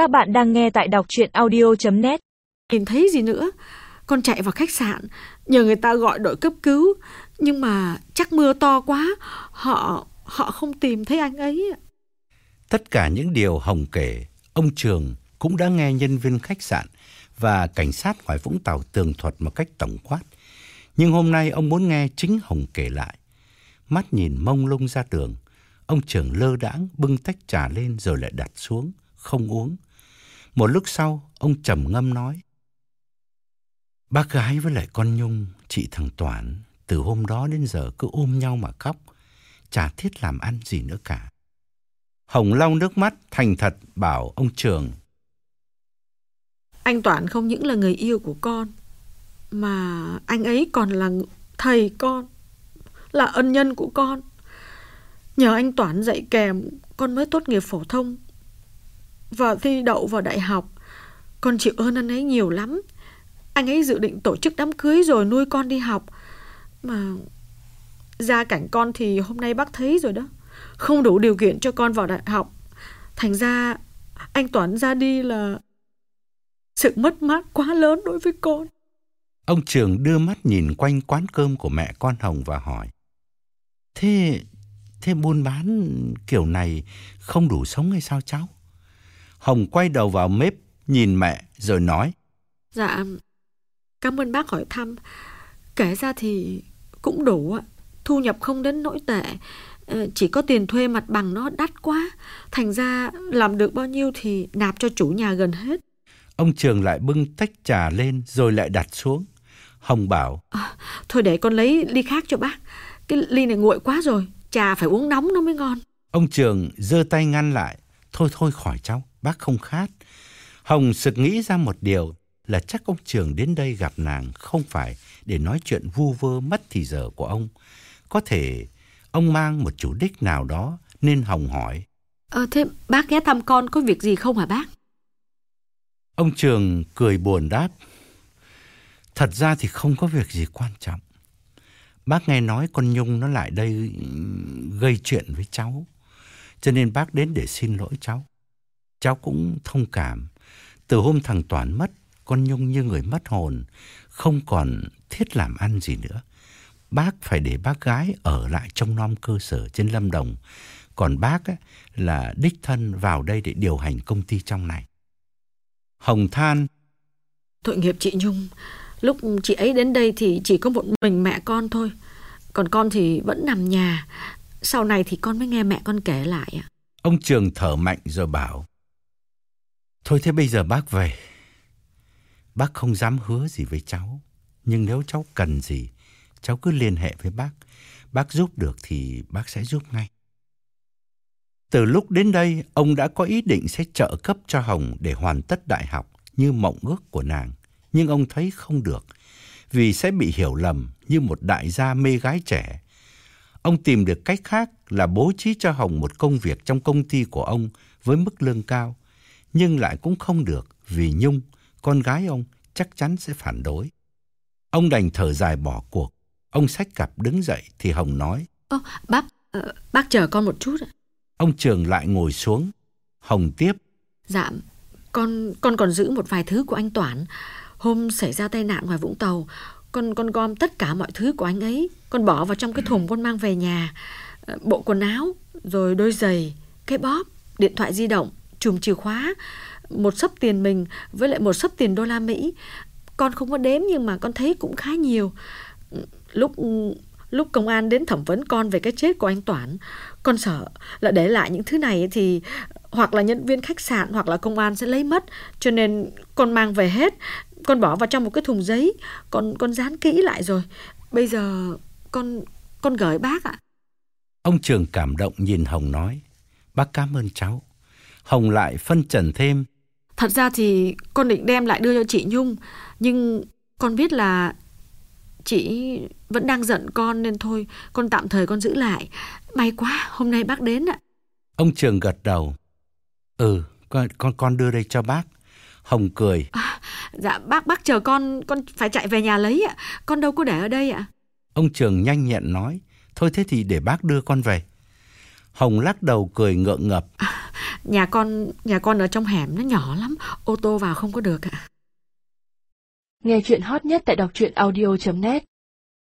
Các bạn đang nghe tại đọc chuyện audio.net Nhìn thấy gì nữa Con chạy vào khách sạn Nhờ người ta gọi đội cấp cứu Nhưng mà chắc mưa to quá Họ họ không tìm thấy anh ấy Tất cả những điều Hồng kể, ông Trường cũng đã nghe nhân viên khách sạn và cảnh sát ngoài Vũng Tàu tường thuật một cách tổng quát. Nhưng hôm nay ông muốn nghe chính Hồng kể lại. Mắt nhìn mông lung ra đường, ông Trường lơ đãng bưng tách trà lên rồi lại đặt xuống, không uống. Một lúc sau, ông trầm ngâm nói. Bác gái với lại con Nhung, chị thằng Toản, từ hôm đó đến giờ cứ ôm nhau mà khóc. Chả thiết làm ăn gì nữa cả. Hồng lau nước mắt thành thật bảo ông Trường. Anh Toản không những là người yêu của con Mà anh ấy còn là thầy con Là ân nhân của con Nhờ anh Toản dạy kèm Con mới tốt nghiệp phổ thông và thi đậu vào đại học. Con chịu ơn anh ấy nhiều lắm. Anh ấy dự định tổ chức đám cưới rồi nuôi con đi học. Mà Gia cảnh con thì hôm nay bác thấy rồi đó. Không đủ điều kiện cho con vào đại học. Thành ra Anh Toán ra đi là Sự mất mát quá lớn đối với con. Ông Trường đưa mắt nhìn quanh quán cơm của mẹ con Hồng và hỏi. Thế, thế buôn bán kiểu này không đủ sống hay sao cháu? Hồng quay đầu vào bếp nhìn mẹ rồi nói. Dạ Cảm ơn bác hỏi thăm. Kể ra thì cũng đủ ạ. Thu nhập không đến nỗi tệ. Ờ, Chỉ có tiền thuê mặt bằng nó đắt quá. Thành ra làm được bao nhiêu thì nạp cho chủ nhà gần hết. Ông Trường lại bưng tách trà lên rồi lại đặt xuống. Hồng bảo. à, Thôi để con lấy ly khác cho bác. Cái ly này nguội quá rồi. Trà phải uống nóng nó mới ngon. Ông Trường giơ tay ngăn lại. Thôi thôi khỏi cháu, bác không khát. Hồng sực nghĩ ra một điều là chắc ông Trường đến đây gặp nàng không phải để nói chuyện vu vơ mất thì giờ của ông. Có thể ông mang một chủ đích nào đó nên Hồng hỏi. Ờ thế bác ghé thăm con có việc gì không hả bác Ông Trường cười buồn đáp. Thật ra thì không có việc gì quan trọng. Bác nghe nói con Nhung nó lại đây ừm, gây chuyện với cháu. Cho nên bác đến để xin lỗi cháu. Cháu cũng thông cảm. Từ hôm thằng Toán mất, con Nhung như người mất hồn. Không còn thiết làm ăn gì nữa. Bác phải để bác gái ở lại trong nom cơ sở trên Lâm Đồng. Còn bác á, là đích thân vào đây để điều hành công ty trong này. Hồng than Tội nghiệp chị Nhung Lúc chị ấy đến đây thì chỉ có một mình mẹ con thôi Còn con thì vẫn nằm nhà Sau này thì con mới nghe mẹ con kể lại ạ Ông Trường thở mạnh rồi bảo Thôi thế bây giờ bác về. Bác không dám hứa gì với cháu. Nhưng nếu cháu cần gì Cháu cứ liên hệ với bác. Bác giúp được thì bác sẽ giúp ngay. Từ lúc đến đây Ông đã có ý định sẽ trợ cấp cho Hồng Để hoàn tất đại học Như mộng ước của nàng. Nhưng ông thấy không được Vì sẽ bị hiểu lầm Như một đại gia mê gái trẻ. Ông tìm được cách khác là bố trí cho Hồng một công việc trong công ty của ông với mức lương cao, nhưng lại cũng không được vì Nhung, con gái ông, chắc chắn sẽ phản đối. Ông đành thở dài bỏ cuộc. Ông xách cặp đứng dậy thì Hồng nói. Ơ bác ờ, Bác chờ con một chút ạ Ông Trường lại ngồi xuống. Hồng tiếp. Dạ Con con còn giữ một vài thứ của anh Toản Hôm xảy ra tai nạn ngoài Vũng Tàu Con con gom tất cả mọi thứ của anh ấy Con bỏ vào trong cái thùng con mang về nhà Ờ, Bộ quần áo Rồi đôi giày Cái bóp Điện thoại di động Chùm chìa khóa Một sấp tiền mình Với lại một sấp tiền đô la Mỹ Con không có đếm nhưng mà con thấy cũng khá nhiều Lúc lúc công an đến thẩm vấn con về cái chết của anh Toản, Con sợ là để lại những thứ này thì hoặc là nhân viên khách sạn hoặc là công an sẽ lấy mất cho nên con mang về hết, con bỏ vào trong một cái thùng giấy, con con dán kỹ lại rồi bây giờ con con gửi bác ạ Ông Trường cảm động nhìn Hồng nói. Bác cảm ơn cháu. Hồng lại phân trần thêm. thật ra thì con định đem lại đưa cho chị Nhung nhưng con biết là chị vẫn đang giận con nên thôi con tạm thời con giữ lại may quá hôm nay bác đến ạ Ông Trường gật đầu. Ừ, con, con, con đưa đây cho bác. Hồng cười. dạ bác bác chờ con con phải chạy về nhà lấy ạ con đâu có để ở đây ạ Ông Trường nhanh nhẹn nói. Thôi thế thì để bác đưa con về. Hồng lắc đầu cười ngượng ngập. Nhà con nhà con ở trong hẻm nó nhỏ lắm, ô tô vào không có được ạ. Nghe chuyện hot nhất tại đọc truyện audio.net